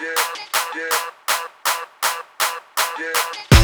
yeah, yeah, yeah.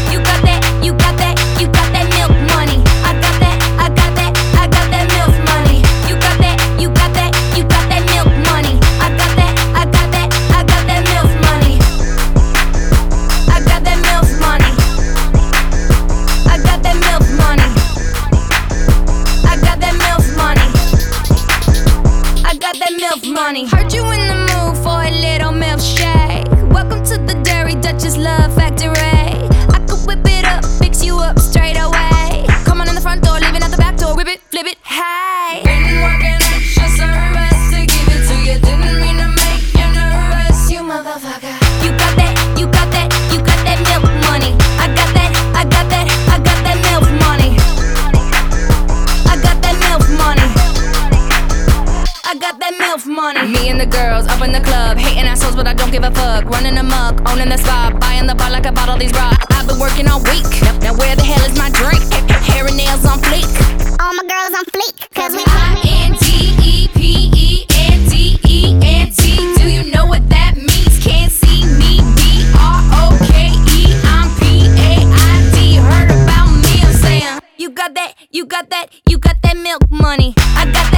Money. Me and the girls up in the club, hating assholes, but I don't give a fuck. Running amok, owning the spot, buying the bar like I bought all these rocks. I've been working all week. Now, where the hell is my drink? Hair and nails on fleek. All my girls on fleek, cause we I N T E P E N T E N T. Do you know what that means? Can't see me. B R O K E. I'm P A I D. Heard about me? I'm saying you got that, you got that, you got that milk money. I got.